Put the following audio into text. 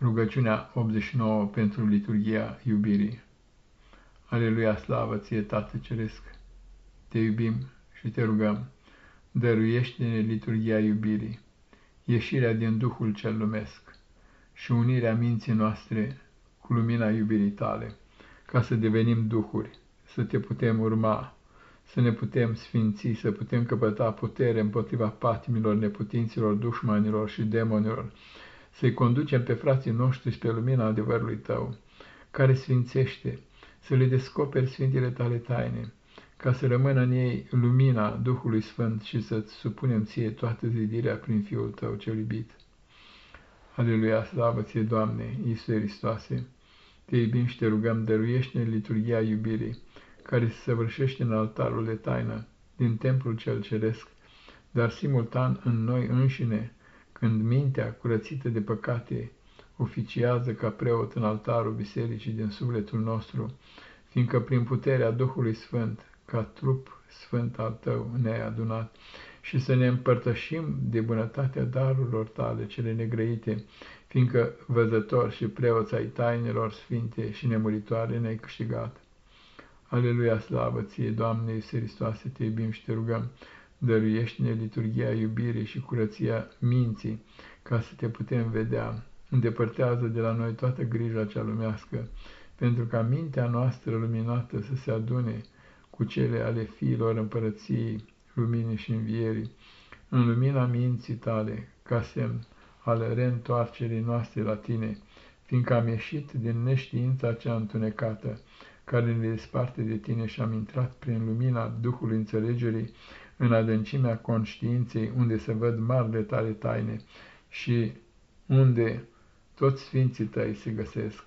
Rugăciunea 89 pentru liturgia iubirii. Aleluia, slavă ție, Tată Ceresc! Te iubim și te rugăm, dăruiește-ne liturgia iubirii, ieșirea din Duhul cel lumesc și unirea minții noastre cu lumina iubirii tale, ca să devenim Duhuri, să te putem urma, să ne putem sfinți, să putem căpăta putere împotriva patimilor, neputinților, dușmanilor și demonilor, să-i conducem pe frații noștri spre lumina adevărului Tău, care sfințește, să le descoperi sfintele Tale taine, ca să rămână în ei lumina Duhului Sfânt și să-ți supunem ție toată zidirea prin Fiul Tău cel iubit. Aleluia, slavă ție, Doamne, Iisuse Hristoase! Te iubim și te rugăm, dăruiește-ne liturgia iubirii, care se săvârșește în altarul de taină din templul cel ceresc, dar simultan în noi înșine, când mintea curățită de păcate oficiază ca preot în altarul bisericii din sufletul nostru, fiindcă prin puterea Duhului Sfânt, ca trup sfânt al tău ne-ai adunat, și să ne împărtășim de bunătatea darurilor tale cele negrăite, fiindcă văzător și preoți ai tainelor sfinte și nemuritoare ne-ai câștigat. Aleluia, slavă ție, Doamne Iisus Hristoase, te iubim și te rugăm, dăruiește-ne liturgia iubirii și curăția minții, ca să te putem vedea. Îndepărtează de la noi toată grija cea lumească, pentru ca mintea noastră luminată să se adune cu cele ale fiilor împărăției, luminii și învierii, în lumina minții tale, ca semn al reîntoarcerii noastre la tine, fiindcă am ieșit din neștiința cea întunecată, care ne desparte de tine și am intrat prin lumina Duhului înțelegerii în adâncimea conștiinței, unde se văd marile tale taine și unde toți sfinții tăi se găsesc.